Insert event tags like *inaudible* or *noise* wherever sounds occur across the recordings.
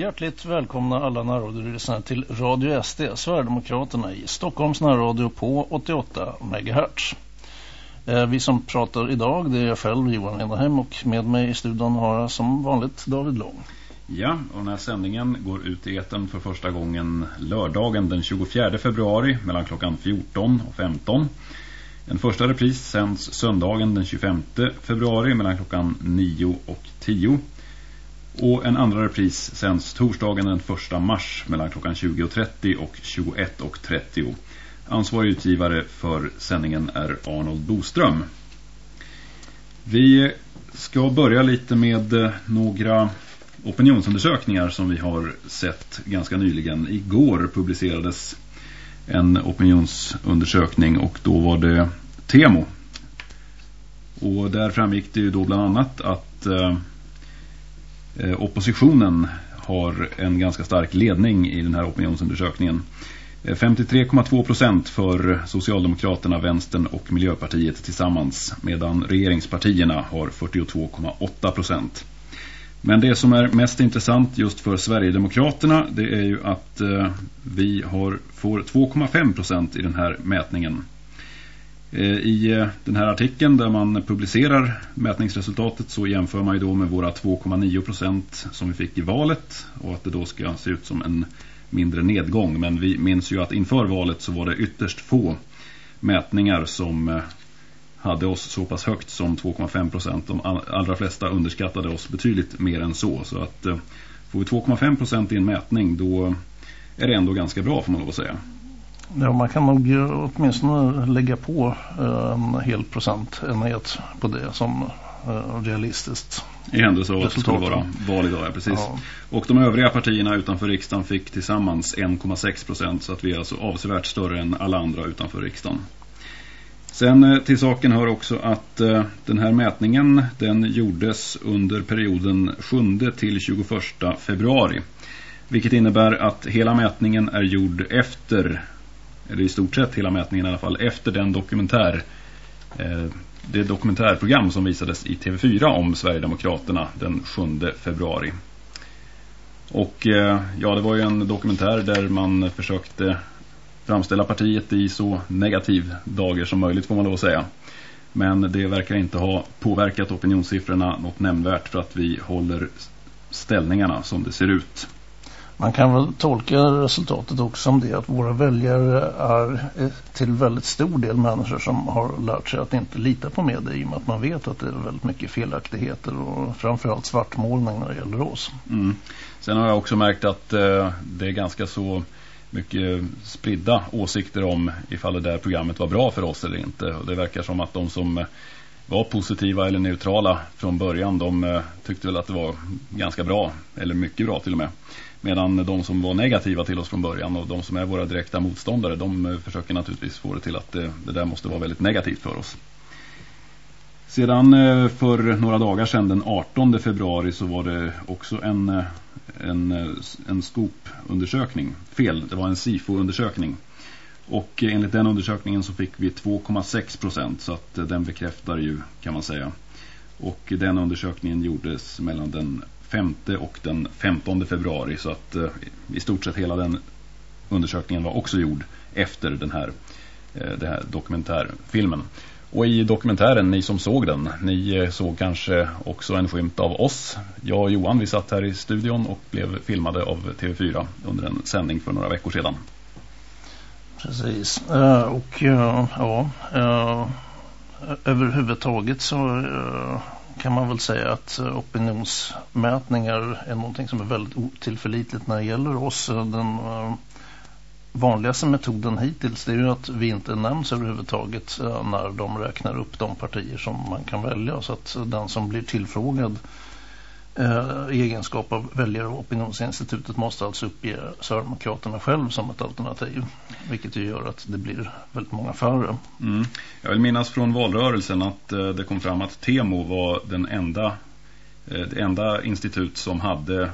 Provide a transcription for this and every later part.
Hjärtligt välkomna alla närradiolyssnare till Radio SD, Sverigedemokraterna i Stockholms närradio på 88 MHz. Eh, vi som pratar idag det är jag själv, Johan Enahem, och med mig i studion har jag som vanligt David Lång. Ja, och den här sändningen går ut i eten för första gången lördagen den 24 februari mellan klockan 14 och 15. En första repris sänds söndagen den 25 februari mellan klockan 9 och 10. Och en andra repris sänds torsdagen den 1 mars mellan klockan 20.30 och 21.30. Ansvarig utgivare för sändningen är Arnold Boström. Vi ska börja lite med eh, några opinionsundersökningar som vi har sett ganska nyligen. Igår publicerades en opinionsundersökning och då var det Temo. Och där framgick det ju då bland annat att Eh, Eh, oppositionen har en ganska stark ledning i den här opinionsundersökningen. Eh, 53,2 procent för Socialdemokraterna, Vänstern och Miljöpartiet tillsammans medan regeringspartierna har 42,8 procent. Men det som är mest intressant just för Sverigedemokraterna det är ju att eh, vi har, får 2,5 procent i den här mätningen. Eh, I eh, den här artikeln där man publicerar mätningsresultatet så jämför man ju då med våra 2,9 procent som vi fick i valet och att det då ska se ut som en mindre nedgång. Men vi minns ju att inför valet så var det ytterst få mätningar som eh, hade oss så pass högt som 2,5 procent. De allra flesta underskattade oss betydligt mer än så. Så att får vi 2,5 procent i en mätning då är det ändå ganska bra får man lov att säga. Ja, man kan nog åtminstone lägga på eh, en hel procentenhet på det som eh, realistiskt. I händelse av att det skulle vara val idag, ja, precis. Ja. Och de övriga partierna utanför riksdagen fick tillsammans 1,6 procent så att vi är alltså avsevärt större än alla andra utanför riksdagen. Sen eh, till saken hör också att den här mätningen den gjordes under perioden 7 till 21 februari. Vilket innebär att hela mätningen är gjord efter eller i stort sett hela mätningen i alla fall, efter den dokumentär eh, det dokumentärprogram som visades i TV4 om Sverigedemokraterna den 7 februari. Och eh, ja, det var ju en dokumentär där man försökte framställa partiet i så negativ dagar som möjligt får man lov att säga. Men det verkar inte ha påverkat opinionssiffrorna något nämnvärt för att vi håller ställningarna som det ser ut. Man kan väl tolka resultatet också som det att våra väljare är till väldigt stor del människor som har lärt sig att inte lita på media i och med att man vet att det är väldigt mycket felaktigheter och framförallt svartmålning när det gäller oss. Mm. Sen har jag också märkt att eh, det är ganska så mycket spridda åsikter om ifall det där programmet var bra för oss eller inte. Och det verkar som att de som var positiva eller neutrala från början de eh, tyckte väl att det var ganska bra eller mycket bra till och med. Medan de som var negativa till oss från början och de som är våra direkta motståndare de eh, försöker naturligtvis få det till att det, det där måste vara väldigt negativt för oss. Sedan för några dagar sedan den 18 februari så var det också en, en, en skopundersökning. Fel, det var en SIFO-undersökning. Och enligt den undersökningen så fick vi 2,6 procent så att eh, den bekräftar ju kan man säga. Och den undersökningen gjordes mellan den 5 och den 15 februari så att eh, i stort sett hela den undersökningen var också gjord efter den här, eh, den här dokumentärfilmen. Och i dokumentären, ni som såg den, ni såg kanske också en skymt av oss. Jag och Johan, vi satt här i studion och blev filmade av TV4 under en sändning för några veckor sedan. Precis, uh, och uh, ja, uh, överhuvudtaget så kan man väl säga att opinionsmätningar är någonting som är väldigt otillförlitligt när det gäller oss. Den vanligaste metoden hittills är ju att vi inte nämns överhuvudtaget när de räknar upp de partier som man kan välja. Så att den som blir tillfrågad Eh, I egenskap av väljare av opinionsinstitutet måste alltså uppge Sverigedemokraterna själv som ett alternativ. Vilket ju gör att det blir väldigt många färre. Mm. Jag vill minnas från valrörelsen att eh, det kom fram att Temo var den enda, eh, det enda institut som hade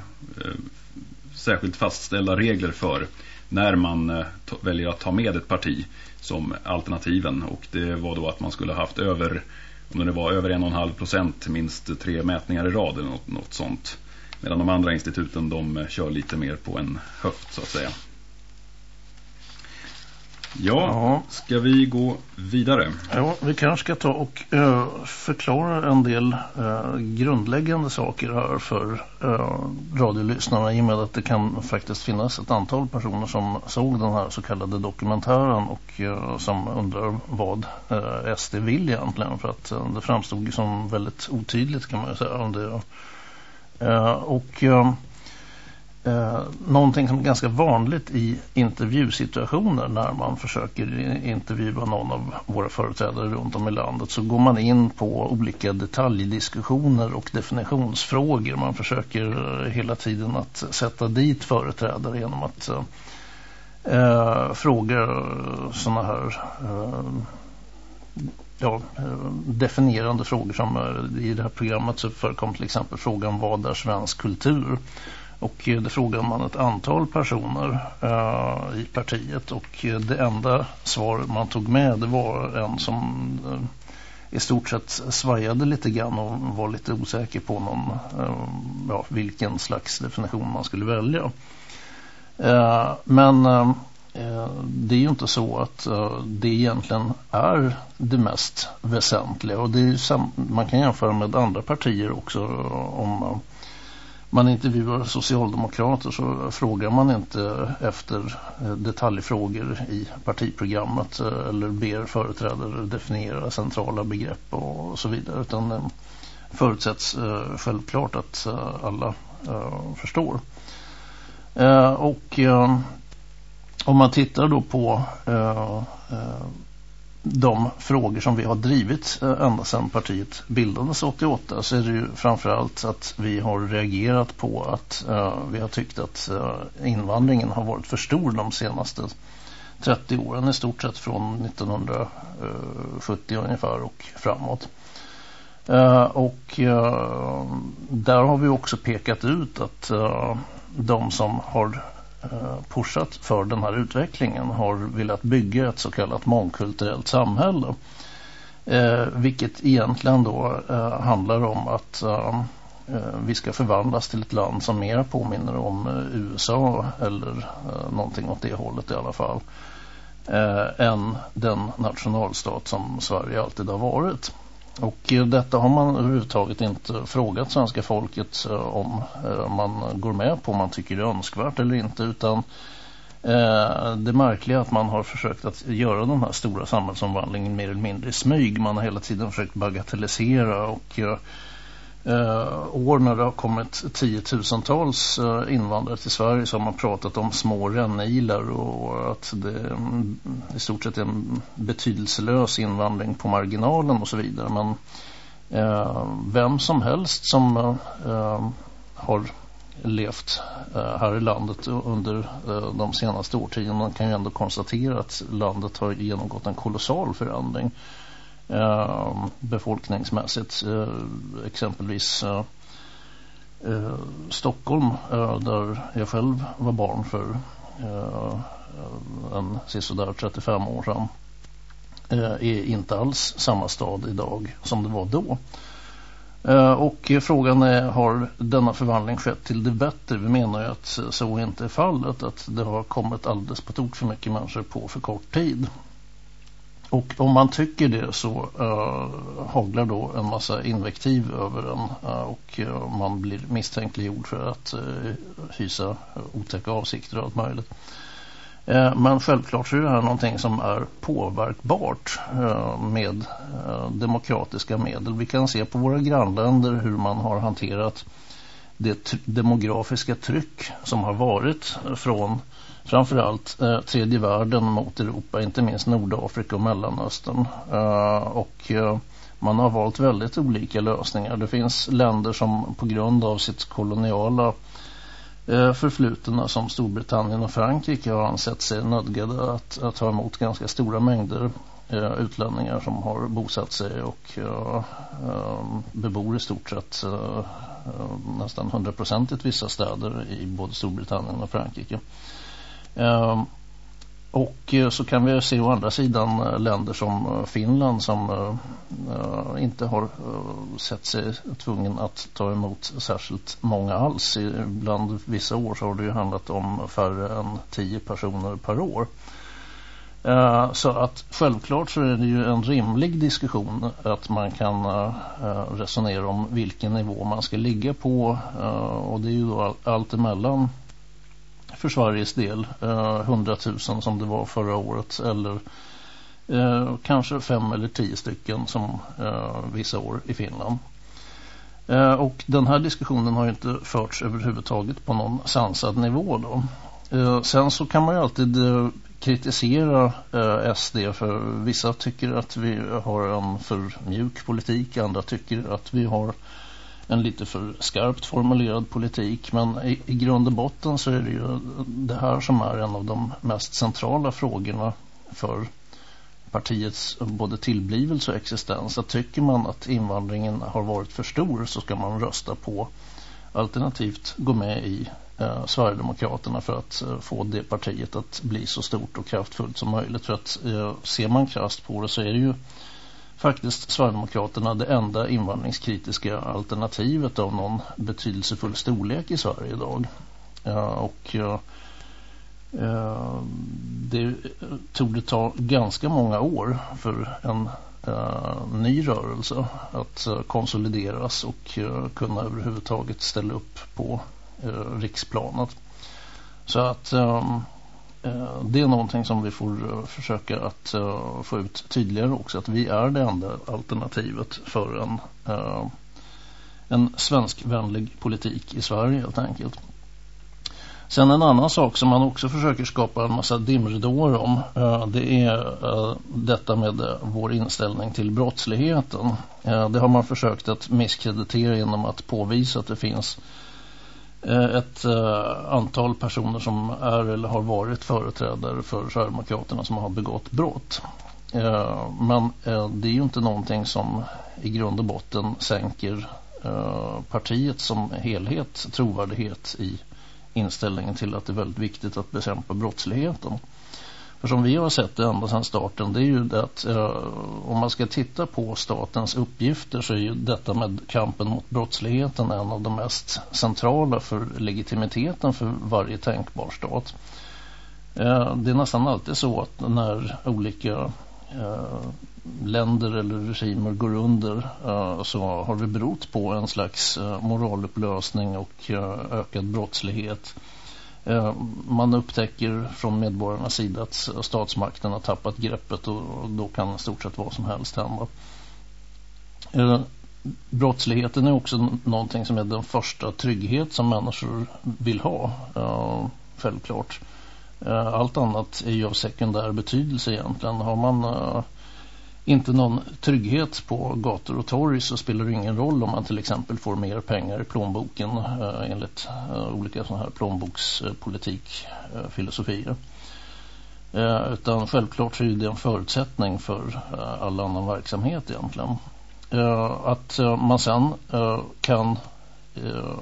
särskilt fastställda regler för när man väljer att ta med ett parti som alternativen. Och det var då att man skulle ha haft över om det var över en och en halv procent minst tre mätningar i rad eller något, något sånt. Medan de andra instituten de eh, kör lite mer på en höft så att säga. Ja, ska vi gå vidare? Ja, vi kanske ska ta och uh, förklara en del uh, grundläggande saker här för uh, radiolyssnarna i och med att det kan faktiskt finnas ett antal personer som såg den här så kallade dokumentären och som undrar vad SD vill egentligen för att det framstod som väldigt otydligt kan man ju säga. om Det, och eh, någonting som är ganska vanligt i intervjusituationer när man försöker intervjua någon av våra företrädare runt om i landet så går man in på olika detaljdiskussioner och definitionsfrågor. Man försöker eh, hela tiden att sätta dit företrädare genom att eh, eh fråga eh, sådana här eh, ja, definierande frågor som i det här programmet så förekom till exempel frågan vad är svensk kultur? Och eh, det frågade man ett antal personer uh, i partiet och eh, det enda svar man tog med det var en som uh, i stort sett svajade lite grann och var lite osäker på någon, ja, vilken slags definition man skulle välja. men det är ju inte så att det egentligen är det mest väsentliga och det är man kan jämföra med andra partier också om man intervjuar socialdemokrater så frågar man inte efter eh, detaljfrågor i partiprogrammet eh, eller ber företrädare definiera centrala begrepp och så vidare utan eh, förutsätts självklart att alla förstår. Och om man tittar då på de frågor som vi har drivit eh, ända sedan partiet bildades 88 så är det ju framförallt att vi har reagerat på att uh, vi har tyckt att uh, invandringen har varit för stor de senaste 30 åren i stort sett från 1970 ungefär och framåt. Uh, och där har vi också pekat ut att de som har Eh, pushat för den här utvecklingen har velat bygga ett så kallat mångkulturellt samhälle. Eh, vilket egentligen då eh, handlar om att eh, eh vi ska förvandlas till ett land som mer påminner om eh, USA eller eh, någonting åt det hållet i alla fall än den nationalstat som Sverige alltid har varit. Och eh, detta har man överhuvudtaget inte frågat svenska folket eh, om eh, man går med på om man tycker det är önskvärt eller inte utan det märkliga är att man har försökt att göra den här stora samhällsomvandlingen mer eller mindre i smyg. Man har hela tiden försökt bagatellisera och Eh, år när det har kommit tiotusentals eh, invandrare till Sverige så har man pratat om små rännilar och att det mm, i stort sett är en betydelselös invandring på marginalen och så vidare. Men eh, vem som helst som eh, har levt eh, här i landet under eh, de senaste årtiondena kan ju ändå konstatera att landet har genomgått en kolossal förändring Eh, befolkningsmässigt. Eh, exempelvis eh, Stockholm där jag själv var barn för en sisådär 35 år sedan är inte alls samma stad idag som det var då. Och frågan är, har denna förvandling skett till det bättre? Vi menar ju att så inte är fallet, att det har kommit alldeles på tok för mycket människor på för kort tid. Och om man tycker det så uh, haglar då en massa invektiv över den uh, och uh, man blir misstänkliggjord för att uh, hysa otäcka avsikter och allt möjligt. Men självklart så är det här någonting som är påverkbart med demokratiska medel. Vi kan se på våra grannländer hur man har hanterat det demografiska tryck som har varit från framförallt eh, tredje världen mot Europa, inte minst Nordafrika och Mellanöstern. Eh, och eh, man har valt väldigt olika lösningar. Det finns länder som på grund av sitt koloniala eh, förflutna som Storbritannien och Frankrike har ansett sig nödgade att, att ta emot ganska stora mängder eh, utlänningar som har bosatt sig och eh, eh bebor i stort sett eh, eh nästan hundraprocentigt vissa städer i både Storbritannien och Frankrike. Ehm, och eh, så kan vi se å andra sidan eh, länder som eh, Finland som inte har sett sig tvungen att ta emot särskilt många alls. Bland vissa år så har det ju handlat om färre än tio personer per år. Så att självklart så är det ju en rimlig diskussion att man kan resonera om vilken nivå man ska ligga på och det är ju då allt emellan för Sveriges del eh, 100 000 som det var förra året eller eh, kanske fem eller tio stycken som eh, vissa år i Finland. och den här diskussionen har ju inte förts överhuvudtaget på någon sansad nivå då. sen så kan man ju alltid kritisera eh, SD för vissa tycker att vi har en för mjuk politik, andra tycker att vi har en lite för skarpt formulerad politik men i, i grund och botten så är det ju det här som är en av de mest centrala frågorna för partiets både tillblivelse och existens. Att tycker man att invandringen har varit för stor så ska man rösta på alternativt gå med i eh, Sverigedemokraterna för att eh, få det partiet att bli så stort och kraftfullt som möjligt. För att eh, ser man krasst på det så är det ju faktiskt Sverigedemokraterna det enda invandringskritiska alternativet av någon betydelsefull storlek i Sverige idag. och eh, det tog det ta ganska många år för en eh, ny rörelse att eh, konsolideras och kunna överhuvudtaget ställa upp på riksplanet. Så att ehm, Eh, det är någonting som vi får eh, försöka att eh, få ut tydligare också att vi är det enda alternativet för en, en svenskvänlig politik i Sverige helt enkelt. Sen en annan sak som man också försöker skapa en massa dimridåer om det är detta med vår inställning till brottsligheten. det har man försökt att misskreditera genom att påvisa att det finns Eh, ett eh, antal personer som är eller har varit företrädare för Sverigedemokraterna som har begått brott. Eh, men det är ju inte någonting som i grund och botten sänker partiet som helhet trovärdighet i inställningen till att det är väldigt viktigt att bekämpa brottsligheten. För som vi har sett det ända sedan starten det är ju det att eh, om man ska titta på statens uppgifter så är ju detta med kampen mot brottsligheten en av de mest centrala för legitimiteten för varje tänkbar stat. Eh, det är nästan alltid så att när olika eh, länder eller regimer går under eh, så har det berott på en slags eh, moralupplösning och eh, ökad brottslighet Eh, man upptäcker från medborgarnas sida att statsmakten har tappat greppet och då kan stort sett vad som helst hända. Eh, brottsligheten är också någonting som är den första trygghet som människor vill ha, eh, självklart. Allt annat är ju av sekundär betydelse egentligen. Har man inte någon trygghet på gator och torg så spelar det ingen roll om man till exempel får mer pengar i plånboken eh, enligt eh, olika sådana här plånbokspolitikfilosofier. Eh, eh, utan självklart så är det en förutsättning för eh, all annan verksamhet egentligen. Eh, att eh, man sen eh, kan eh,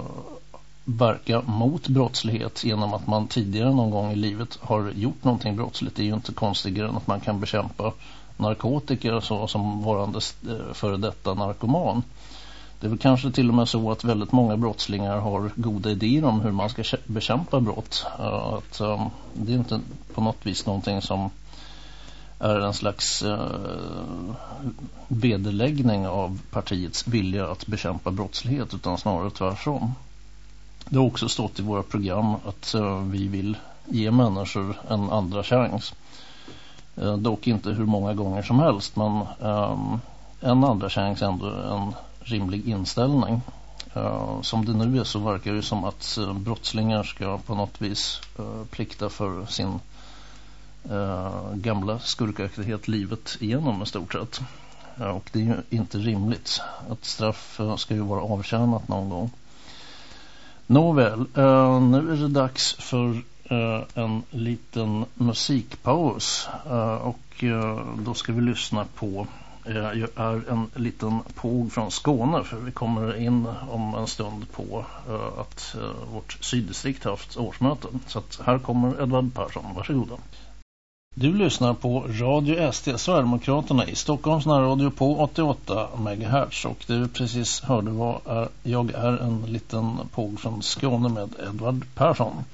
verka mot brottslighet genom att man tidigare någon gång i livet har gjort någonting brottsligt. Det är ju inte konstigare än att man kan bekämpa narkotika så, som varande eh, före detta narkoman. Det är väl kanske till och med så att väldigt många brottslingar har goda idéer om hur man ska bekämpa brott. Att, um, det är inte på något vis någonting som är en slags uh, vederläggning av partiets vilja att bekämpa brottslighet utan snarare tvärtom. Det har också stått i våra program att uh, vi vill ge människor en andra chans. Eh, dock inte hur många gånger som helst men um, en andra chans är ändå en rimlig inställning. Uh, som det nu är så verkar det som att uh, brottslingar ska på något vis uh, plikta för sin uh, gamla skurkaktighet livet igenom i stort sett. och det är ju inte rimligt. Ett straff ska ju vara avtjänat någon gång. Nåväl, nu är det dags för Eh, en liten musikpaus uh, och uh, då ska vi lyssna på jag är en liten påg från Skåne för vi kommer in om en stund på att vårt syddistrikt haft årsmöte. Så att här kommer Edvard Persson, varsågoda. Du lyssnar på Radio SD Sverigedemokraterna i Stockholms närradio på 88 MHz och du precis hörde vad jag är en liten påg från Skåne med Edvard Persson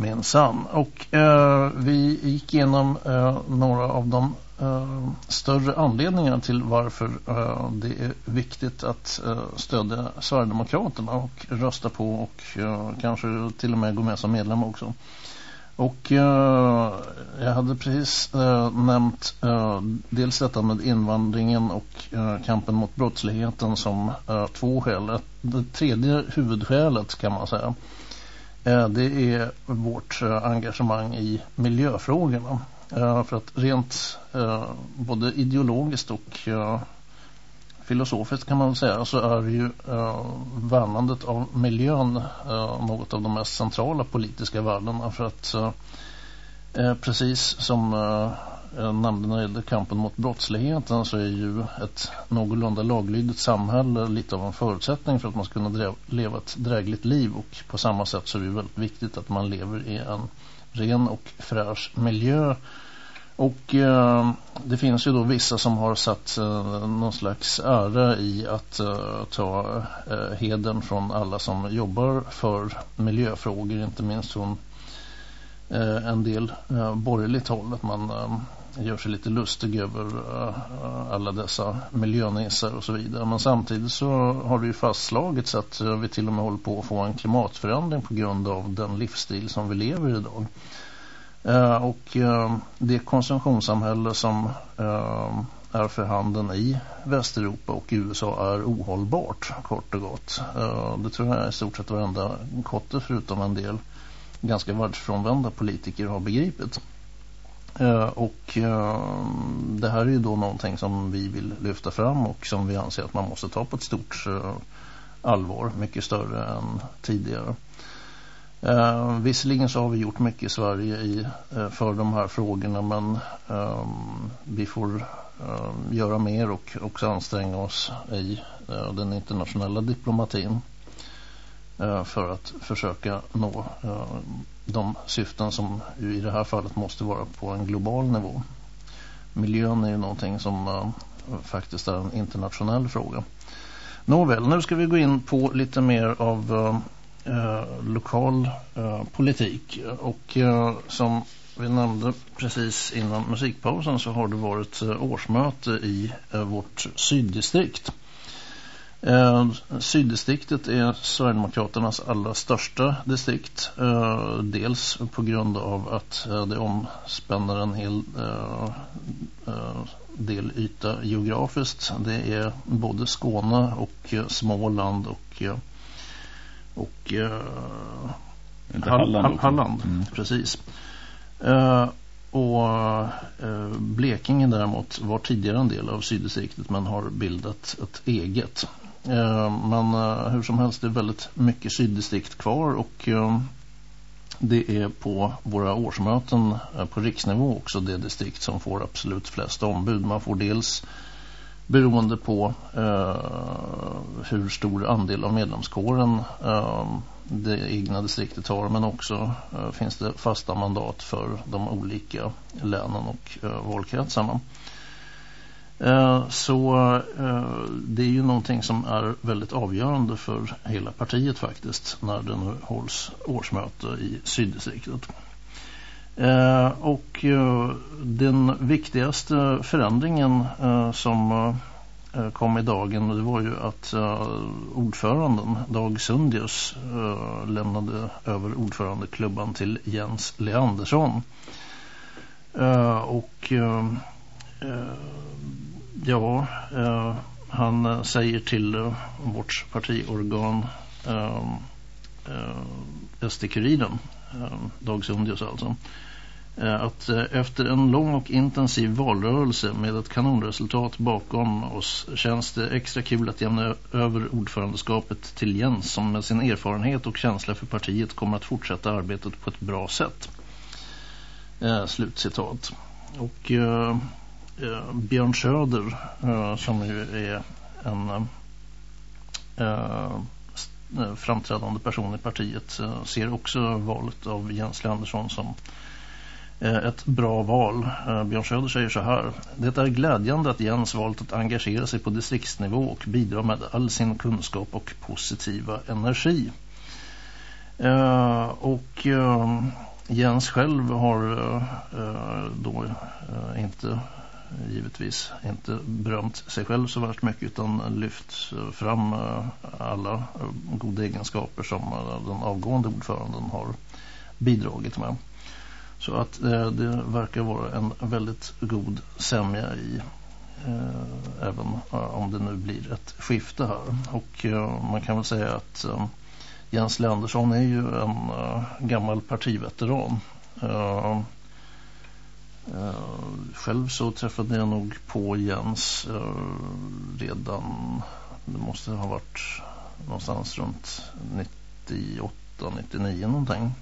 minsann. Och eh, vi gick igenom eh, några av de eh, större anledningarna till varför eh, det är viktigt att eh, stödja Sverigedemokraterna och rösta på och eh, kanske till och med gå med som medlem också. Och eh, jag hade precis eh, nämnt eh, dels detta med invandringen och eh, kampen mot brottsligheten som eh, två skäl. Det tredje huvudskälet kan man säga Eh, det är vårt eh, engagemang i miljöfrågorna. Eh, för att rent både ideologiskt och filosofiskt kan man säga så är ju värnandet av miljön något av de mest centrala politiska värdena för att precis som jag nämnde när det gäller kampen mot brottsligheten så är ju ett någorlunda laglydigt samhälle lite av en förutsättning för att man ska kunna leva ett drägligt liv. Och på samma sätt så är det väldigt viktigt att man lever i en ren och fräsch miljö. Och eh, det finns ju då vissa som har satt eh, någon slags ära i att eh, ta eh, heden från alla som jobbar för miljöfrågor, inte minst från eh, en del eh, borgerligt håll. Att man eh, gör sig lite lustig över uh, alla dessa miljönissar och så vidare. Men samtidigt så har det ju fastslagits att uh, vi till och med håller på att få en klimatförändring på grund av den livsstil som vi lever i idag. Eh, och eh, det konsumtionssamhälle som är för handen i Västeuropa och USA är ohållbart, kort och gott. det tror jag i stort sett varenda kotte förutom en del ganska världsfrånvända politiker har begripit. Eh, och eh, det här är ju då någonting som vi vill lyfta fram och som vi anser att man måste ta på ett stort eh, allvar, mycket större än tidigare. Eh, visserligen så har vi gjort mycket i Sverige i, eh, för de här frågorna men eh, vi får eh, göra mer och också anstränga oss i den internationella diplomatin för att försöka nå de syften som i det här fallet måste vara på en global nivå. Miljön är ju någonting som eh, faktiskt är en internationell fråga. Nåväl, nu ska vi gå in på lite mer av eh, eh lokal eh, politik och eh, som vi nämnde precis innan musikpausen så har det varit årsmöte i vårt syddistrikt. Eh, syddistriktet är Sverigedemokraternas allra största distrikt. Eh, dels på grund av att eh, det omspänner en hel eh, eh, del yta geografiskt. Det är både Skåne och eh, Småland och och Halland, Halland mm. precis. Och uh, Blekinge däremot var tidigare en del av syddistriktet men har bildat ett eget. Eh, men eh, hur som helst det är väldigt mycket syddistrikt kvar och ehm, det är på våra årsmöten eh, på riksnivå också det distrikt som får absolut flest ombud. Man får dels beroende på eh, hur stor andel av medlemskåren eh, det egna distriktet har men också eh, finns det fasta mandat för de olika länen och eh, valkretsarna. Eh, så eh, det är ju någonting som är väldigt avgörande för hela partiet faktiskt när det nu hålls årsmöte i syddistriktet. Eh, och den viktigaste förändringen som kom i dagen det var ju att ordföranden Dag Sundius lämnade över ordförandeklubban till Jens Leandersson. och Eh, ja, eh, han säger till eh, vårt partiorgan SD-kuriren Dag Sundius alltså att efter en lång och intensiv valrörelse med ett kanonresultat bakom oss känns det extra kul att jämna över ordförandeskapet till Jens som med sin erfarenhet och känsla för partiet kommer att fortsätta arbetet på ett bra sätt. Eh, slutcitat. Och eh, Eh, Björn Söder eh, som ju är en eh, eh, framträdande person i partiet ser också valet av Jens Andersson som ett bra val. Björn Söder säger så här. Det är glädjande att Jens valt att engagera sig på distriktsnivå och bidra med all sin kunskap och positiva energi. Och Jens själv har då inte givetvis inte berömt sig själv så värst mycket utan lyft fram eh, alla eh, goda egenskaper som eh, den avgående ordföranden har bidragit med. Så att det verkar vara en väldigt god sämja i även om det nu blir ett skifte här. Och man kan väl säga att Jens Lendersson är ju en gammal partiveteran. Eh, själv så träffade jag nog på Jens eh, redan, det måste ha varit någonstans runt 98, 99 någonting.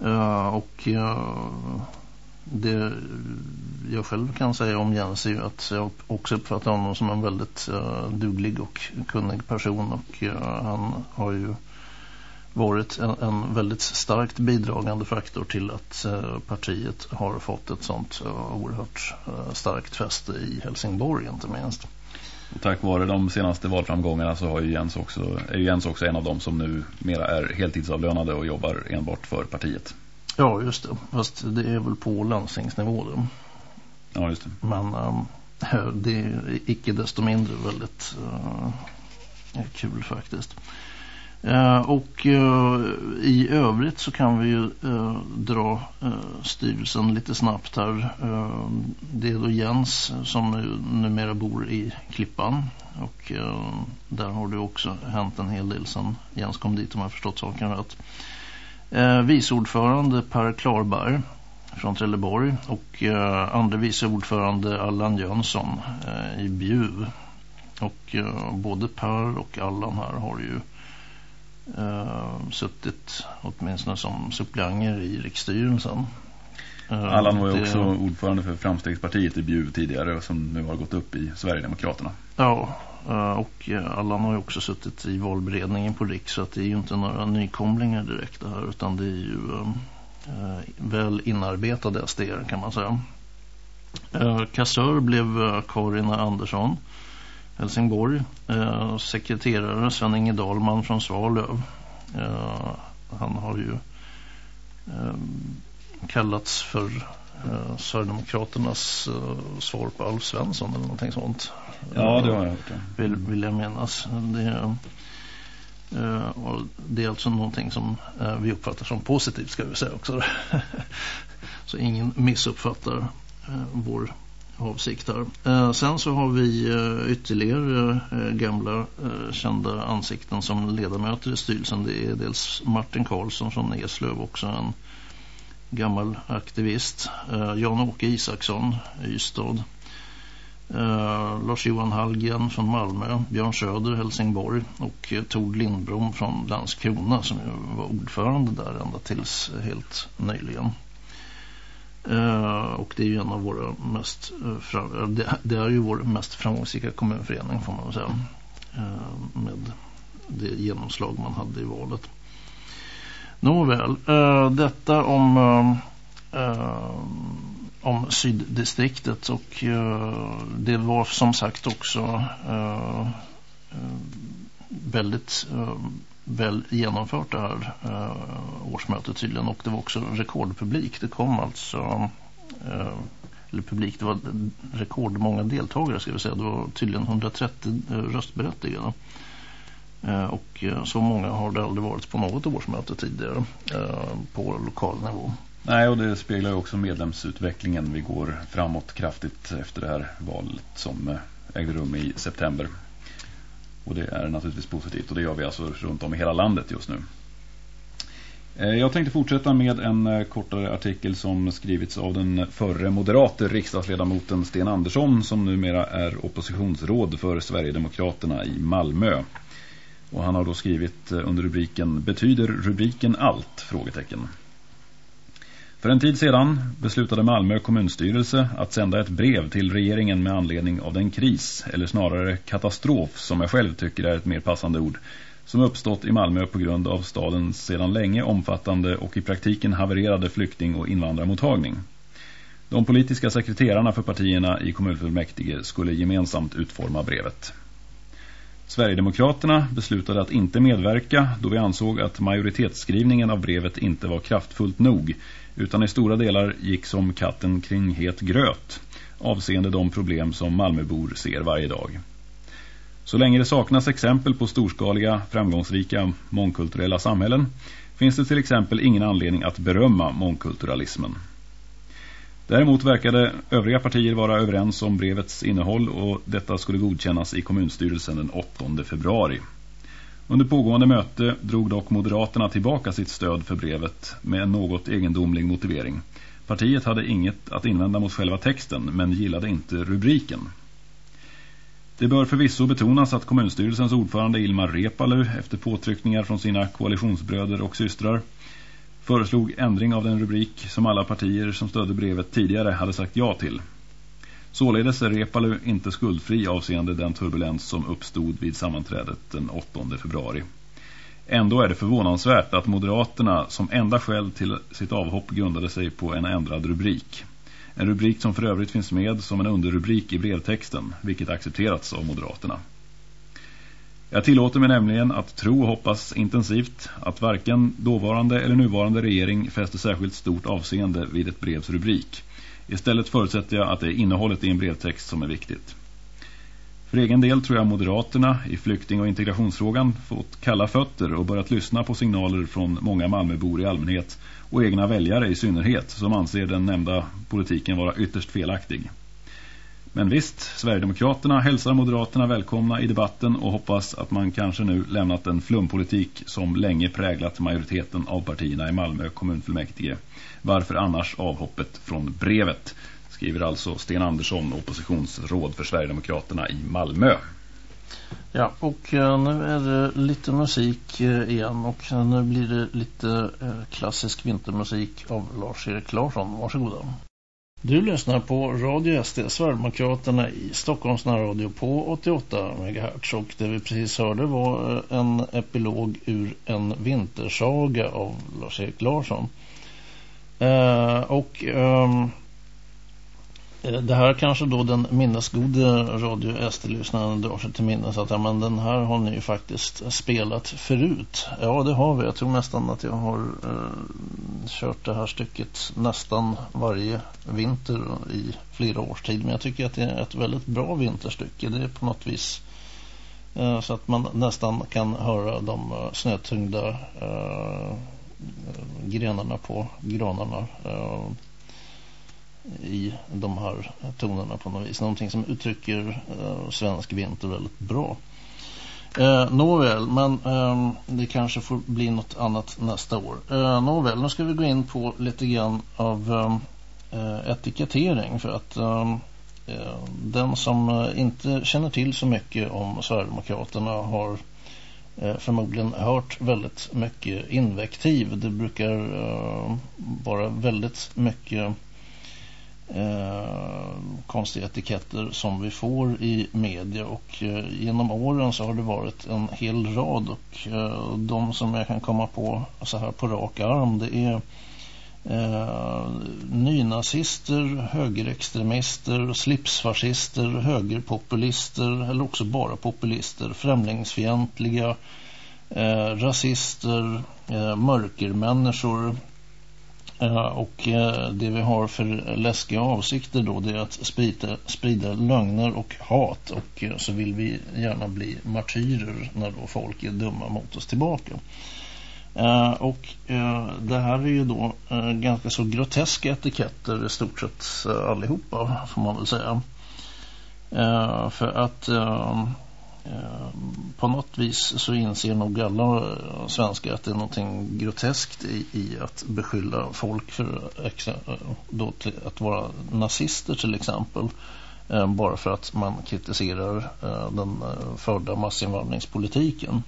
Eh, och det jag själv kan säga om Jens är ju att jag också uppfattar honom som en väldigt duglig och kunnig person och han har ju varit en, en, väldigt starkt bidragande faktor till att eh, partiet har fått ett sånt eh, oerhört eh, starkt fäste i Helsingborg inte minst. Och tack vare de senaste valframgångarna så har ju Jens också, är ju Jens också en av dem som nu mera är heltidsavlönade och jobbar enbart för partiet. Ja just det, fast det är väl på landstingsnivå då. Ja just det. Men äh, *laughs* det är icke desto mindre väldigt äh, kul faktiskt. Uh, och uh, i övrigt så kan vi ju uh, dra styrelsen lite snabbt här. det är då Jens som nu, numera bor i Klippan och där har det också hänt en hel del sedan Jens kom dit om jag förstått saken rätt. viceordförande Per Klarberg från Trelleborg och andre vice ordförande Allan Jönsson i Bjuv. Och både Per och Allan här har ju uh, suttit åtminstone som suppleanter i riksstyrelsen. Uh, Allan var ju det... också ordförande för Framstegspartiet i Bjuv tidigare som nu har gått upp i Sverigedemokraterna. Ja, uh, och Allan har ju också suttit i valberedningen på Riks så att det är ju inte några nykomlingar direkt det här utan det är ju väl inarbetade SD kan man säga. kassör blev Karin Andersson Helsingborg. Eh, sekreterare Sven-Inge Dahlman från Svalöv. Eh, han har ju eh, kallats för eh, Sverigedemokraternas eh, svar på Alf Svensson eller någonting sånt. Ja, det har jag hört. Det. Vill, vill jag minnas. Det, eh, och det är alltså någonting som eh, vi uppfattar som positivt ska vi säga också. *laughs* Så ingen missuppfattar eh, vår avsikter. Eh, sen så har vi eh, ytterligare eh, gamla eh, kända ansikten som ledamöter i styrelsen. Det är dels Martin Karlsson från Eslöv, också en gammal aktivist. Eh, Jan-Åke Isaksson, Ystad. Eh, Lars-Johan Hallgren från Malmö, Björn Söder, Helsingborg och eh, Tord Lindblom från Landskrona som var ordförande där ända tills helt nyligen. Eh, och det är ju en av våra mest eh, eh, det, är ju vår mest framgångsrika kommunförening får man säga med det genomslag man hade i valet. Nåväl, detta om om syddistriktet och det var som sagt också väldigt väl genomfört det här eh, årsmötet tydligen och det var också rekordpublik. Det kom alltså eh, eller publik, det var rekordmånga deltagare ska vi säga. Det var tydligen 130 eh, röstberättigade. Eh, och eh, så många har det aldrig varit på något årsmöte tidigare eh, på lokal nivå. Nej, och det speglar ju också medlemsutvecklingen. Vi går framåt kraftigt efter det här valet som eh, ägde rum i september. Och det är naturligtvis positivt och det gör vi alltså runt om i hela landet just nu. Eh, jag tänkte fortsätta med en eh, kortare artikel som skrivits av den förre moderate riksdagsledamoten Sten Andersson som numera är oppositionsråd för Sverigedemokraterna i Malmö. Och han har då skrivit eh, under rubriken Betyder rubriken allt? Frågetecken. För en tid sedan beslutade Malmö kommunstyrelse att sända ett brev till regeringen med anledning av den kris, eller snarare katastrof som jag själv tycker är ett mer passande ord, som uppstått i Malmö på grund av stadens sedan länge omfattande och i praktiken havererade flykting- och invandrarmottagning. De politiska sekreterarna för partierna i kommunfullmäktige skulle gemensamt utforma brevet. Sverigedemokraterna beslutade att inte medverka då vi ansåg att majoritetsskrivningen av brevet inte var kraftfullt nog utan i stora delar gick som katten kring het gröt avseende de problem som Malmöbor ser varje dag. Så länge det saknas exempel på storskaliga, framgångsrika mångkulturella samhällen finns det till exempel ingen anledning att berömma mångkulturalismen. Däremot verkade övriga partier vara överens om brevets innehåll och detta skulle godkännas i kommunstyrelsen den 8 februari. Under pågående möte drog dock Moderaterna tillbaka sitt stöd för brevet med en något egendomlig motivering. Partiet hade inget att invända mot själva texten men gillade inte rubriken. Det bör förvisso betonas att kommunstyrelsens ordförande Ilmar Repalu efter påtryckningar från sina koalitionsbröder och systrar föreslog ändring av den rubrik som alla partier som stödde brevet tidigare hade sagt ja till. Således är Repalu inte skuldfri avseende den turbulens som uppstod vid sammanträdet den 8 februari. Ändå är det förvånansvärt att Moderaterna som enda skäl till sitt avhopp grundade sig på en ändrad rubrik. En rubrik som för övrigt finns med som en underrubrik i brevtexten, vilket accepterats av Moderaterna. Jag tillåter mig nämligen att tro och hoppas intensivt att varken dåvarande eller nuvarande regering fäster särskilt stort avseende vid ett brevs rubrik. Istället förutsätter jag att det är innehållet i en brevtext som är viktigt. För egen del tror jag Moderaterna i flykting- och integrationsfrågan fått kalla fötter och börjat lyssna på signaler från många Malmöbor i allmänhet och egna väljare i synnerhet som anser den nämnda politiken vara ytterst felaktig. Men visst, Sverigedemokraterna hälsar Moderaterna välkomna i debatten och hoppas att man kanske nu lämnat en flumpolitik som länge präglat majoriteten av partierna i Malmö kommunfullmäktige. Varför annars avhoppet från brevet? Skriver alltså Sten Andersson, oppositionsråd för Sverigedemokraterna i Malmö. Ja, och eh, nu är det lite musik eh, igen och nu blir det lite eh, klassisk vintermusik av Lars-Erik Larsson. Varsågoda. Du lyssnar på Radio SD, Sverigedemokraterna i Stockholms närradio på 88 MHz och det vi precis hörde var en epilog ur en vintersaga av Lars-Erik Larsson. Eh, och... Eh, det här kanske då den minnesgode Radio SD-lyssnaren drar sig till minnes att ja, men den här har ni ju faktiskt spelat förut. Ja, det har vi. Jag tror nästan att jag har eh, kört det här stycket nästan varje vinter i flera års tid. Men jag tycker att det är ett väldigt bra vinterstycke. Det är på något vis eh, så att man nästan kan höra de eh, snötyngda eh, Eh, grenarna på granarna eh, i de här tonerna på något vis. Någonting som uttrycker eh, svensk vinter väldigt bra. Eh, nåväl, men eh, det kanske får bli något annat nästa år. Eh, nåväl, nu ska vi gå in på lite grann av eh, eh etikettering för att eh, eh den som inte känner till så mycket om Sverigedemokraterna har Eh, förmodligen hört väldigt mycket invektiv. Det brukar eh, vara väldigt mycket eh, konstiga etiketter som vi får i media och eh, genom åren så har det varit en hel rad och eh, de som jag kan komma på så här på rak arm det är eh, nynazister, högerextremister, slipsfascister, högerpopulister eller också bara populister, främlingsfientliga, eh, rasister, eh, mörkermänniskor eh, och eh, det vi har för läskiga avsikter då det är att sprida, sprida lögner och hat och eh, så vill vi gärna bli martyrer när då folk är dumma mot oss tillbaka. Uh, och uh, det här är ju då uh, ganska så groteska etiketter i stort sett allihopa får man väl säga. för att Eh, på något vis så inser nog alla svenskar att det är någonting groteskt i, i att beskylla folk för då, att vara nazister till exempel eh, bara för att man kritiserar den förda massinvandringspolitiken.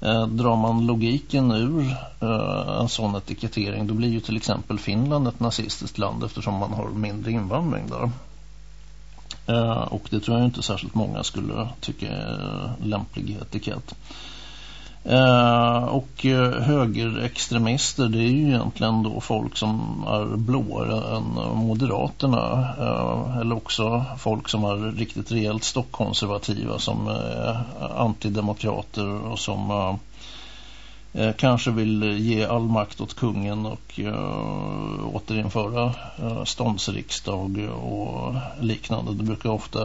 Eh, drar man logiken ur eh, en sån etikettering då blir ju till exempel Finland ett nazistiskt land eftersom man har mindre invandring där. Eh, och det tror jag inte särskilt många skulle tycka är lämplig etikett. Eh, och eh, högerextremister det är ju egentligen då folk som är blåare än Moderaterna eh, eller också folk som är riktigt rejält stockkonservativa som är antidemokrater och som eh, eh, kanske vill ge all makt åt kungen och återinföra ståndsriksdag och liknande. Det brukar ofta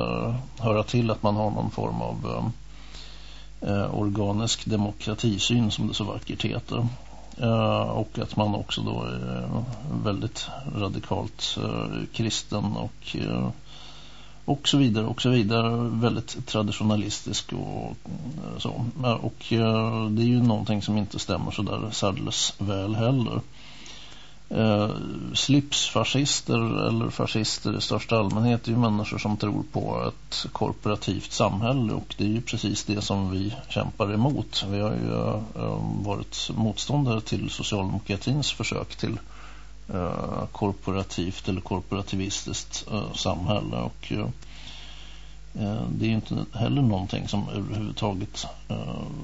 höra till att man har någon form av eh, organisk demokratisyn som det så vackert heter. Eh, och att man också då är väldigt radikalt eh, kristen och eh, och så vidare och så vidare. Väldigt traditionalistisk och eh, så. Eh, och eh, det är ju någonting som inte stämmer så där särdeles väl heller eh, slipsfascister eller fascister i största allmänhet är ju människor som tror på ett korporativt samhälle och det är ju precis det som vi kämpar emot. Vi har ju eh, varit motståndare till socialdemokratins försök till eh, korporativt eller korporativistiskt eh, samhälle och eh, eh, det är ju inte heller någonting som överhuvudtaget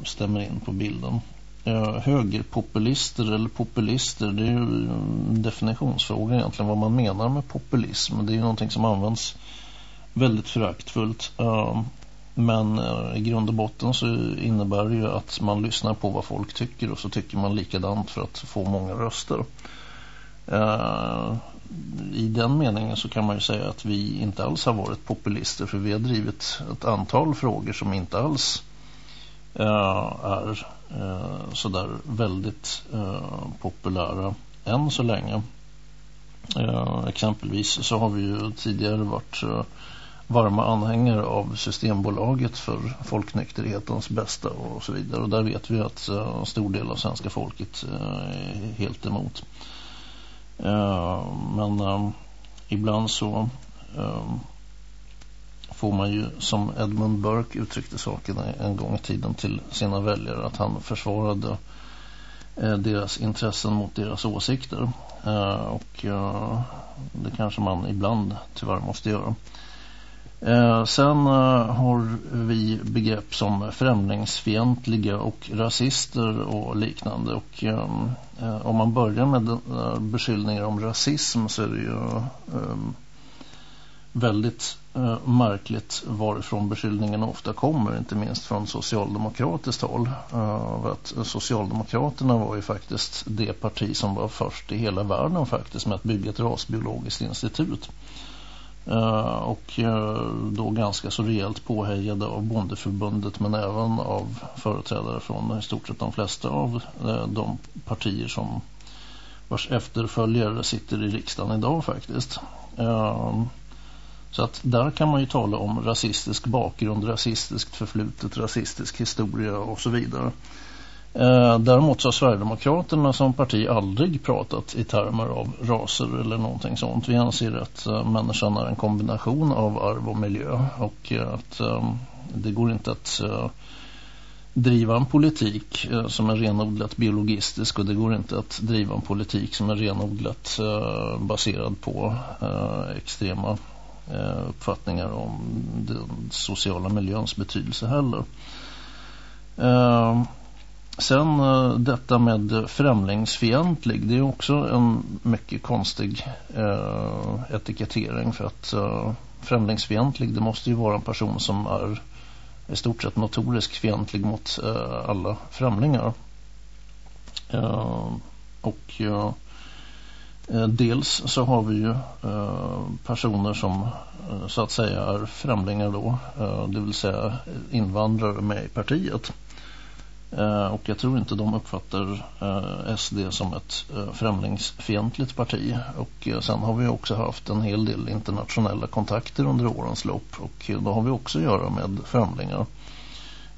stämmer in på bilden Eh, högerpopulister eller populister det är ju en definitionsfråga egentligen vad man menar med populism. Det är ju någonting som används väldigt föraktfullt. Eh, men eh, i grund och botten så innebär det ju att man lyssnar på vad folk tycker och så tycker man likadant för att få många röster. I den meningen så kan man ju säga att vi inte alls har varit populister för vi har drivit ett antal frågor som inte alls är eh, sådär väldigt eh, populära än så länge. Eh, exempelvis så har vi ju tidigare varit eh, varma anhängare av Systembolaget för folknykterhetens bästa och så vidare. Och där vet vi att eh, en stor del av svenska folket eh, är helt emot. Eh, men eh, ibland så eh, får man ju som Edmund Burke uttryckte saken en gång i tiden till sina väljare att han försvarade eh, deras intressen mot deras åsikter eh, och eh, det kanske man ibland tyvärr måste göra. Eh, sen eh, har vi begrepp som främlingsfientliga och rasister och liknande och eh, om man börjar med beskyllningar om rasism så är det ju väldigt eh, märkligt varifrån beskyllningen ofta kommer, inte minst från socialdemokratiskt håll. Eh, att Socialdemokraterna var ju faktiskt det parti som var först i hela världen faktiskt med att bygga ett rasbiologiskt institut. Eh, och eh, då ganska så rejält påhejade av bondeförbundet men även av företrädare från i stort sett de flesta av eh, de partier som vars efterföljare sitter i riksdagen idag faktiskt. Så att där kan man ju tala om rasistisk bakgrund, rasistiskt förflutet, rasistisk historia och så vidare. Eh, däremot så har Sverigedemokraterna som parti aldrig pratat i termer av raser eller någonting sånt. Vi anser att eh, människan är en kombination av arv och miljö och eh, att eh, det går inte att eh, driva en politik eh, som är renodlat biologistisk och det går inte att driva en politik som är renodlat eh, baserad på eh, extrema Eh, uppfattningar om den sociala miljöns betydelse heller. Eh, sen eh, detta med främlingsfientlig, det är också en mycket konstig etikettering för att främlingsfientlig det måste ju vara en person som är i stort sett notorisk fientlig mot alla främlingar. och Eh, dels så har vi ju eh, personer som eh, så att säga är främlingar då, det vill säga invandrare med i partiet. Och jag tror inte de uppfattar SD som ett främlingsfientligt parti. Och sen har vi också haft en hel del internationella kontakter under årens lopp. Och då har vi också att göra med främlingar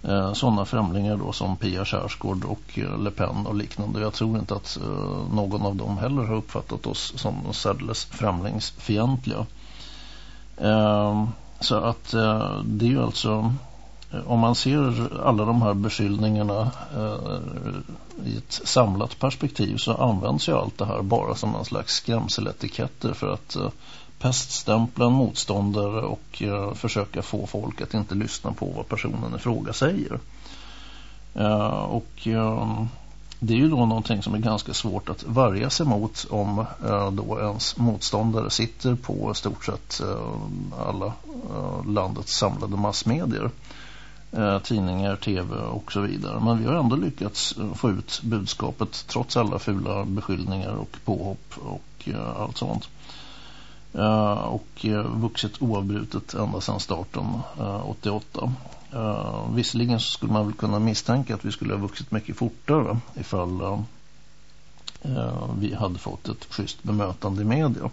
Eh, sådana främlingar då som Pia Kärsgård och eh, Le Pen och liknande. Jag tror inte att eh, någon av dem heller har uppfattat oss som särdeles främlingsfientliga. Eh, så att eh, det är ju alltså eh, om man ser alla de här beskyllningarna eh, i ett samlat perspektiv så används ju allt det här bara som en slags skrämseletiketter för att peststämpla en motståndare och eh, försöka få folk att inte lyssna på vad personen i fråga säger. Eh, och ehm, det är ju då någonting som är ganska svårt att värja sig mot om eh, då ens motståndare sitter på stort sett alla landets samlade massmedier. Tidningar, tv och så vidare. Men vi har ändå lyckats få ut budskapet trots alla fula beskyllningar och påhopp och allt sånt. Eh, och eh, vuxit oavbrutet ända sedan starten eh, 88. Uh, visserligen så skulle man väl kunna misstänka att vi skulle ha vuxit mycket fortare ifall uh, uh, vi hade fått ett schysst bemötande i media.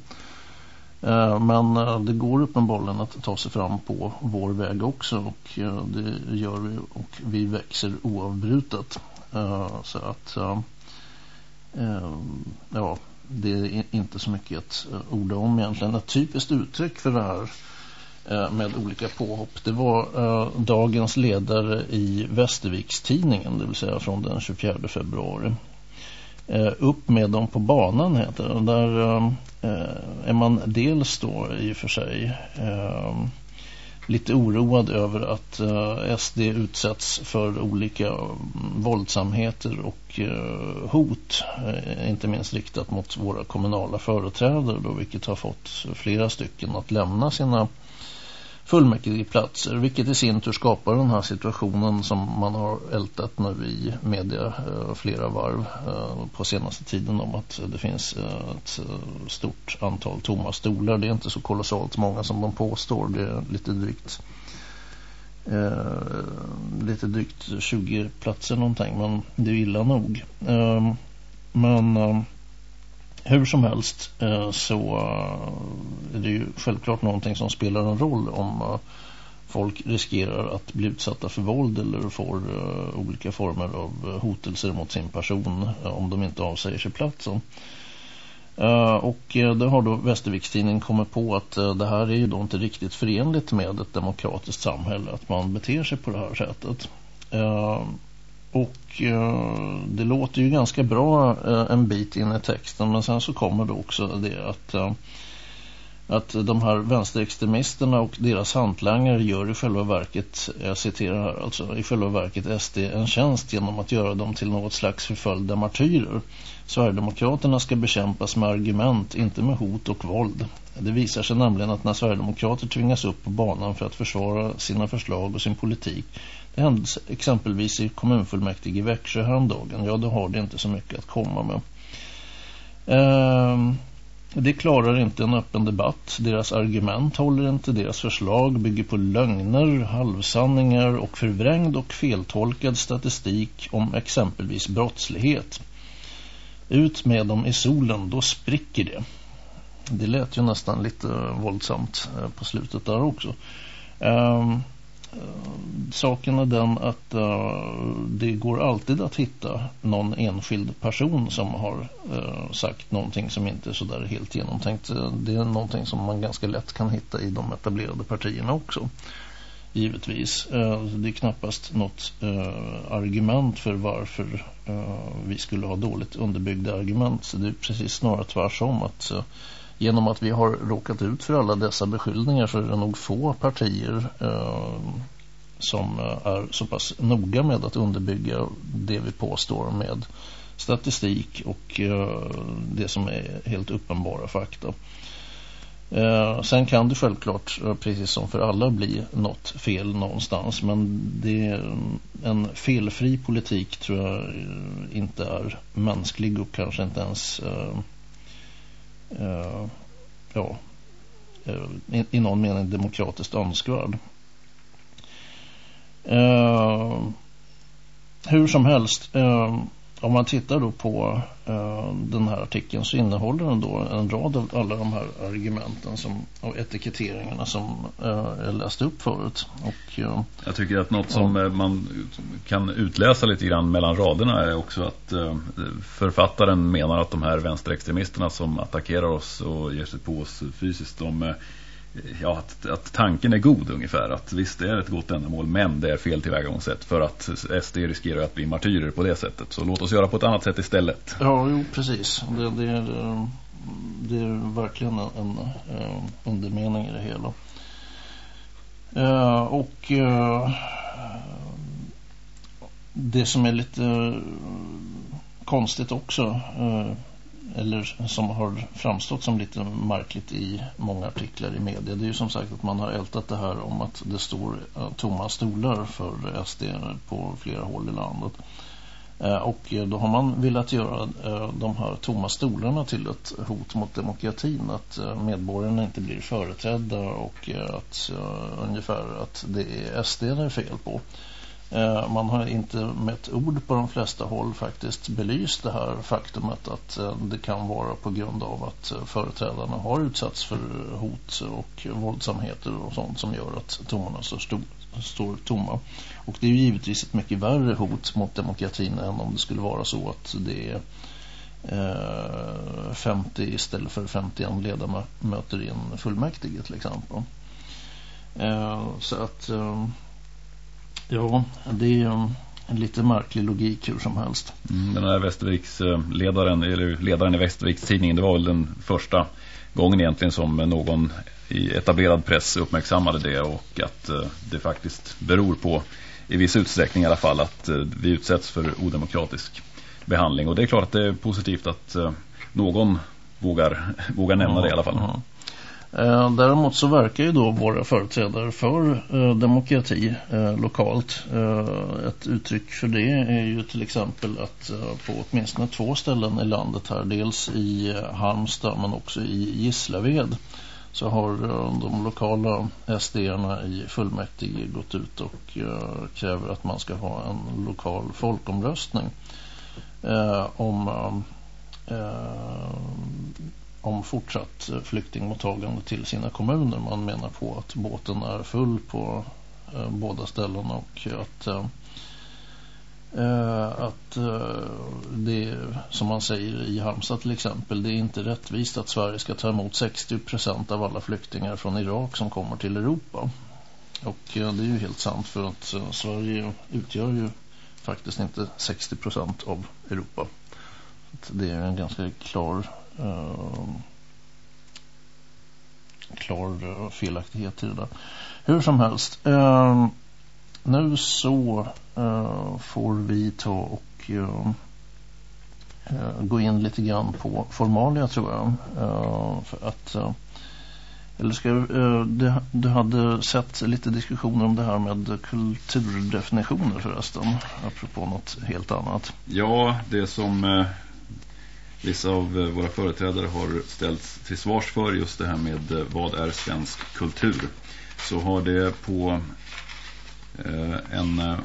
men det går uppenbarligen att ta sig fram på vår väg också och det gör vi och vi växer oavbrutet. så att ja, det är inte så mycket att eh, orda om egentligen. Ett typiskt uttryck för det här eh, med olika påhopp. Det var eh, dagens ledare i Västervikstidningen, det vill säga från den 24 februari. Upp med dem på banan heter det. Där är man dels då i och för sig lite oroad över att eh, SD utsätts för olika mm, våldsamheter och eh, hot. Eh, inte minst riktat mot våra kommunala företrädare då, vilket har fått flera stycken att lämna sina fullmäktigeplatser vilket i sin tur skapar den här situationen som man har ältat nu i media eh, flera varv eh, på senaste tiden om att det finns eh, ett stort antal tomma stolar. Det är inte så kolossalt många som de påstår. Det är lite drygt eh, lite drygt 20 platser någonting men det är illa nog. Eh, men hur som helst eh, så eh, är det ju självklart någonting som spelar en roll om eh, folk riskerar att bli utsatta för våld eller får olika former av hotelser mot sin person om de inte avsäger sig platsen. och det har då Västervikstidningen kommit på att det här är ju då inte riktigt förenligt med ett demokratiskt samhälle att man beter sig på det här sättet. Och eh, det låter ju ganska bra eh, en bit in i texten men sen så kommer det också det att, eh, att de här vänsterextremisterna och deras hantlangare gör i själva verket, jag citerar här alltså, i själva verket SD en tjänst genom att göra dem till något slags förföljda martyrer. Sverigedemokraterna ska bekämpas med argument, inte med hot och våld. Det visar sig nämligen att när Sverigedemokrater tvingas upp på banan för att försvara sina förslag och sin politik det exempelvis i kommunfullmäktige i Växjö häromdagen. Ja, då har det inte så mycket att komma med. Ehm, det klarar inte en öppen debatt. Deras argument håller inte. Deras förslag bygger på lögner, halvsanningar och förvrängd och feltolkad statistik om exempelvis brottslighet. Ut med dem i solen, då spricker det. Det lät ju nästan lite våldsamt eh, på slutet där också. Ehm, Eh, saken är den att uh, det går alltid att hitta någon enskild person som har uh, sagt någonting som inte är sådär helt genomtänkt. Det är någonting som man ganska lätt kan hitta i de etablerade partierna också. Givetvis. Uh, det är knappast något argument för varför vi skulle ha dåligt underbyggda argument. Så det är precis snarare tvärsom att genom att vi har råkat ut för alla dessa beskyllningar så är det nog få partier eh, som eh, är så pass noga med att underbygga det vi påstår med statistik och eh, det som är helt uppenbara fakta. Eh, sen kan det självklart, eh, precis som för alla, bli något fel någonstans. Men det är mm, en felfri politik tror jag eh, inte är mänsklig och kanske inte ens eh, Eh, ja, i, i någon mening demokratiskt önskvärd. Eh, hur som helst, eh, om man tittar då på uh, den här artikeln så innehåller den då en rad av alla de här argumenten som, och etiketteringarna som uh, jag läste upp förut. Och, uh, jag tycker att något som man kan utläsa lite grann mellan raderna är också att författaren menar att de här vänsterextremisterna som attackerar oss och ger sig på oss fysiskt, de ja, att, att, tanken är god ungefär. Att visst det är ett gott ändamål men det är fel tillvägagångssätt för att SD riskerar att bli martyrer på det sättet. Så låt oss göra på ett annat sätt istället. Ja, jo, precis. Det, det, är, det är verkligen en, en, undermening i det hela. Uh, och uh, det som är lite konstigt också eller som har framstått som lite märkligt i många artiklar i media det är ju som sagt att man har ältat det här om att det står tomma stolar för SD på flera håll i landet. Eh, och då har man velat göra eh, de här tomma stolarna till ett hot mot demokratin. Att eh, medborgarna inte blir företrädda och att ungefär att det är SD det är fel på. Eh, man har inte med ett ord på de flesta håll faktiskt belyst det här faktumet att eh, det kan vara på grund av att eh, företrädarna har utsatts för hot och våldsamheter och sånt som gör att tomarna står, står tomma. Och det är ju givetvis ett mycket värre hot mot demokratin än om det skulle vara så att det är 50 istället för 51 ledamöter i en fullmäktige till exempel. Så att Ja, det är en lite märklig logik hur som helst. Mm, den här Västerviks eh, ledaren, eller ledaren i Västerviks tidning, det var väl den första gången egentligen som någon i etablerad press uppmärksammade det och att eh, det faktiskt beror på, i viss utsträckning i alla fall, att eh, vi utsätts för odemokratisk behandling. Och det är klart att det är positivt att någon vågar, vågar nämna det i alla fall. Mm. Eh, däremot så verkar ju då våra företrädare för eh, demokrati eh, lokalt. Eh, ett uttryck för det är ju till exempel att eh, på åtminstone två ställen i landet här, dels i eh, Halmstad men också i Gislaved så har de lokala SD-erna i fullmäktige gått ut och kräver att man ska ha en lokal folkomröstning om om fortsatt eh, flyktingmottagande till sina kommuner. Man menar på att båten är full på eh, båda ställena och att, eh, eh, att eh, det som man säger i Halmstad till exempel, det är inte rättvist att Sverige ska ta emot 60% av alla flyktingar från Irak som kommer till Europa. Och eh, det är ju helt sant för att eh, Sverige utgör ju faktiskt inte 60% av Europa. Det är en ganska klar Ehm, klar felaktighet i det där. Hur som helst. Ehm, nu så eh, får vi ta och ehm, eh, gå in lite grann på formalia tror jag. för att eh, eller ska du, du hade sett lite diskussioner om det här med kulturdefinitioner förresten, apropå något helt annat. Ja, det som vissa av eh, våra företrädare har ställts till svars för just det här med eh, vad är svensk kultur. Så har det på eh, en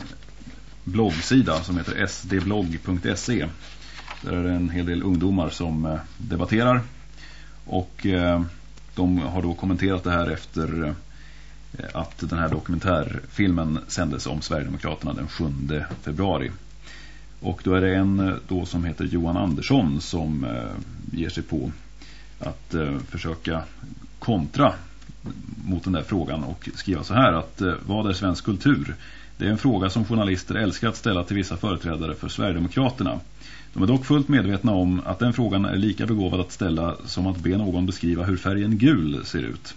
bloggsida som heter sdblogg.se där är det en hel del ungdomar som debatterar och de har då kommenterat det här efter att den här dokumentärfilmen sändes om Sverigedemokraterna den 7 februari. Och då är det en eh, då som heter Johan Andersson som eh, ger sig på att eh, försöka kontra mot den där frågan och skriva så här att eh, vad är svensk kultur? Det är en fråga som journalister älskar att ställa till vissa företrädare för Sverigedemokraterna. De är dock fullt medvetna om att den frågan är lika begåvad att ställa som att be någon beskriva hur färgen gul ser ut.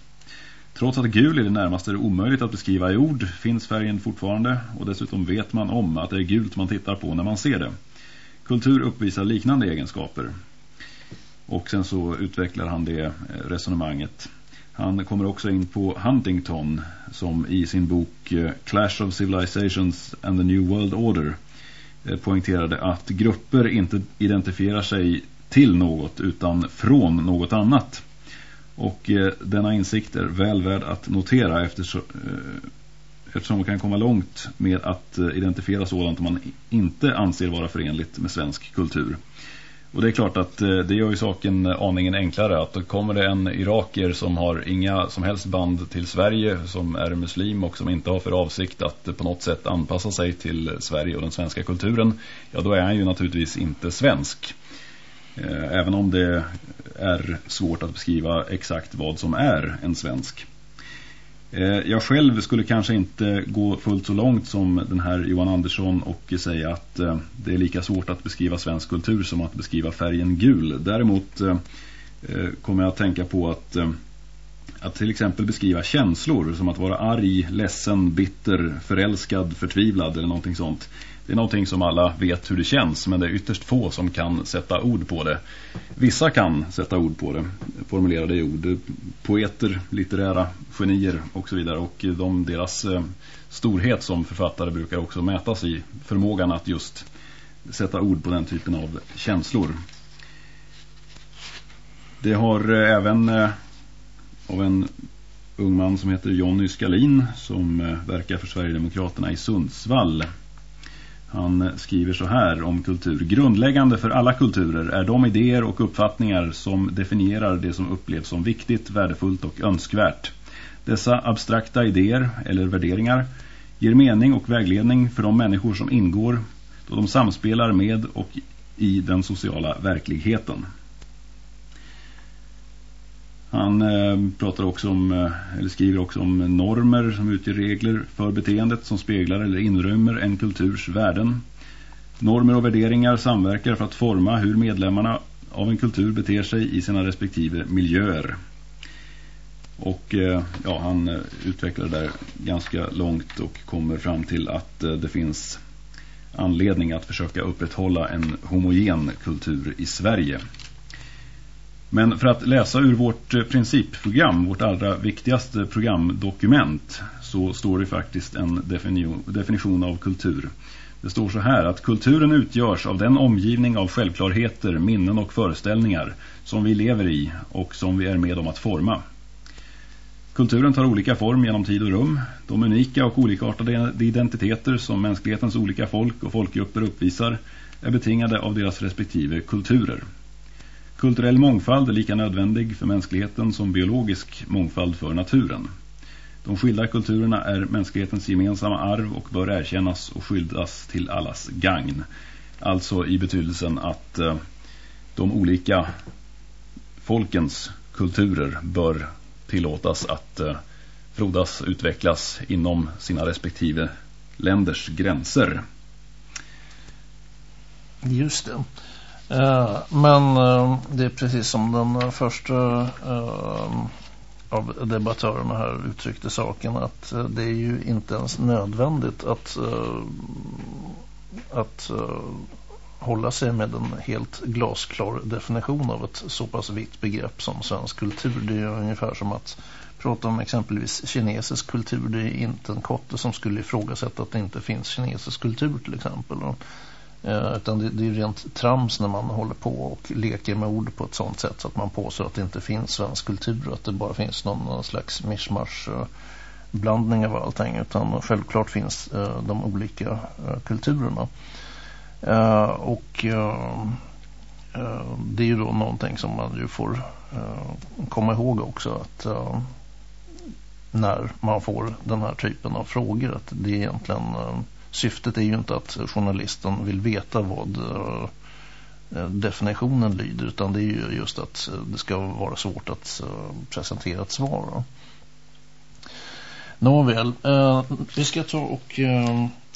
Trots att gul är det närmaste är omöjligt att beskriva i ord finns färgen fortfarande och dessutom vet man om att det är gult man tittar på när man ser det. Kultur uppvisar liknande egenskaper. Och sen så utvecklar han det eh, resonemanget. Han kommer också in på Huntington som i sin bok eh, Clash of Civilizations and the New World Order eh, poängterade att grupper inte identifierar sig till något utan från något annat. Och eh, denna insikt är väl värd att notera eftersom, eh, eftersom man kan komma långt med att eh, identifiera sådant man inte anser vara förenligt med svensk kultur. Och det är klart att eh, det gör ju saken aningen enklare att då kommer det en iraker som har inga som helst band till Sverige som är muslim och som inte har för avsikt att på något sätt anpassa sig till Sverige och den svenska kulturen. Ja då är han ju naturligtvis inte svensk. Eh, även om det är svårt att beskriva exakt vad som är en svensk. Eh, jag själv skulle kanske inte gå fullt så långt som den här Johan Andersson och säga att eh, det är lika svårt att beskriva svensk kultur som att beskriva färgen gul. Däremot kommer jag att tänka på att Att till exempel beskriva känslor som att vara arg, ledsen, bitter, förälskad, förtvivlad eller någonting sånt. Det är någonting som alla vet hur det känns men det är ytterst få som kan sätta ord på det. Vissa kan sätta ord på det, formulera det i ord. Poeter, litterära genier och så vidare. Och de, deras eh, storhet som författare brukar också mätas i förmågan att just sätta ord på den typen av känslor. Det har eh, även eh, av en ung man som heter Jonny Skalin som verkar för Sverigedemokraterna i Sundsvall. Han skriver så här om kultur. Grundläggande för alla kulturer är de idéer och uppfattningar som definierar det som upplevs som viktigt, värdefullt och önskvärt. Dessa abstrakta idéer eller värderingar ger mening och vägledning för de människor som ingår då de samspelar med och i den sociala verkligheten. Han eh, pratar också om, eh, eller skriver också om normer som utgör regler för beteendet som speglar eller inrymmer en kulturs värden. Normer och värderingar samverkar för att forma hur medlemmarna av en kultur beter sig i sina respektive miljöer. Och eh, ja, han utvecklar det där ganska långt och kommer fram till att det finns anledning att försöka upprätthålla en homogen kultur i Sverige. Men för att läsa ur vårt eh, principprogram, vårt allra viktigaste programdokument, så står det faktiskt en definition av kultur. Det står så här att kulturen utgörs av den omgivning av självklarheter, minnen och föreställningar som vi lever i och som vi är med om att forma. Kulturen tar olika form genom tid och rum. De unika och olikartade identiteter som mänsklighetens olika folk och folkgrupper uppvisar är betingade av deras respektive kulturer. Kulturell mångfald är lika nödvändig för mänskligheten som biologisk mångfald för naturen. De skilda kulturerna är mänsklighetens gemensamma arv och bör erkännas och skyddas till allas gagn. Alltså i betydelsen att eh, de olika folkens kulturer bör tillåtas att eh, frodas, utvecklas inom sina respektive länders gränser. Just det. Eh, men eh, det är precis som den första eh, av debattörerna här uttryckte saken att eh, det är ju inte ens nödvändigt att, eh, att eh, hålla sig med en helt glasklar definition av ett så pass vitt begrepp som svensk kultur. Det är ungefär som att prata om exempelvis kinesisk kultur. Det är inte en kotte som skulle ifrågasätta att det inte finns kinesisk kultur till exempel. Eh, utan det, det är rent trams när man håller på och leker med ord på ett sånt sätt så att man påstår att det inte finns svensk kultur och att det bara finns någon, någon slags mishmash eh, blandning av allting utan självklart finns eh, de olika eh, kulturerna. Eh, och eh, eh, det är ju då någonting som man ju får komma ihåg också att när man får den här typen av frågor att det är egentligen syftet är ju inte att journalisten vill veta vad eh, definitionen lyder utan det är ju just att eh, det ska vara svårt att eh, presentera ett svar. Nåväl, vi ska ta och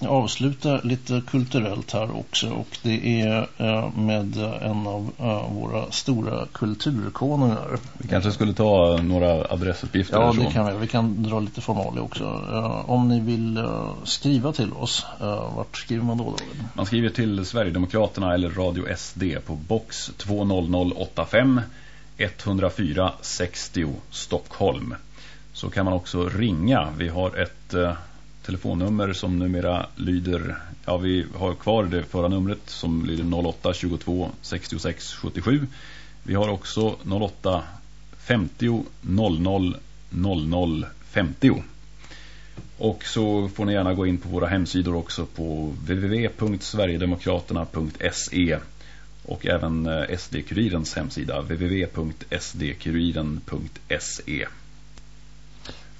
avsluta lite kulturellt här också och det är eh, med en av eh, våra stora kulturkonungar. Vi kanske skulle ta några adressuppgifter. Ja, det kan vi. Vi kan dra lite formalia också. Eh, om ni vill skriva till oss, vart skriver man då? då? Man skriver till Sverigedemokraterna eller Radio SD på box 20085 104 60 Stockholm. Så kan man också ringa. Vi har ett telefonnummer som numera lyder, ja vi har kvar det förra numret som lyder 08 22 66 77. Vi har också 08 50 00 00 50. Och så får ni gärna gå in på våra hemsidor också på www.sverigedemokraterna.se och även eh, SD-kurirens hemsida www.sdkuriren.se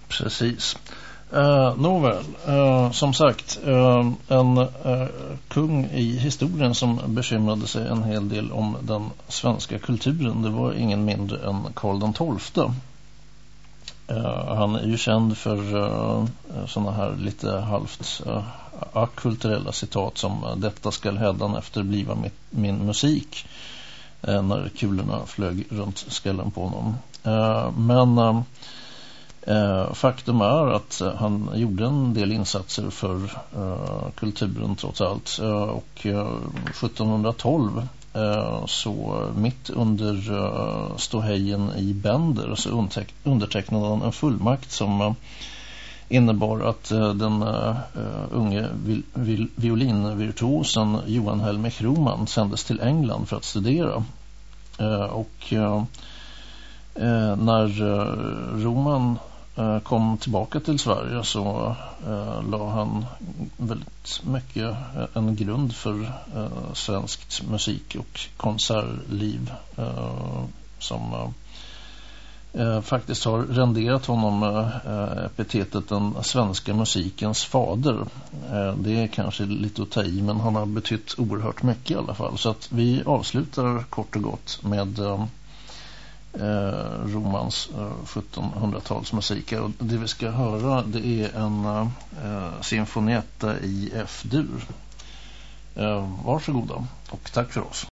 Precis. Uh, Nåväl, uh, som sagt, uh, en kung i historien som bekymrade sig en hel del om den svenska kulturen, det var ingen mindre än Karl XII. Han är ju känd för uh, sådana här lite halvt uh, akulturella citat som detta ska hädan efter bliva mitt, min musik när kulorna flög runt skallen på honom. men Eh, faktum är att eh, han gjorde en del insatser för eh, kulturen trots allt och 1712 så mitt under ståhejen i Bender så undertecknade han en fullmakt som innebar att den unge vi violinvirtuosen Johan Helmer Kroman sändes till England för att studera. Och när Roman Eh, kom tillbaka till Sverige så eh, la han väldigt mycket eh, en grund för svenskt musik- och konsertliv som eh, faktiskt har renderat honom eh, epitetet den svenska musikens fader. Eh, det är kanske lite att ta i men han har betytt oerhört mycket i alla fall. Så att vi avslutar kort och gott med eh, Romans eh, 1700-talsmusik. Och det vi ska höra det är en eh, sinfonietta i F-dur. Eh, varsågoda och tack för oss.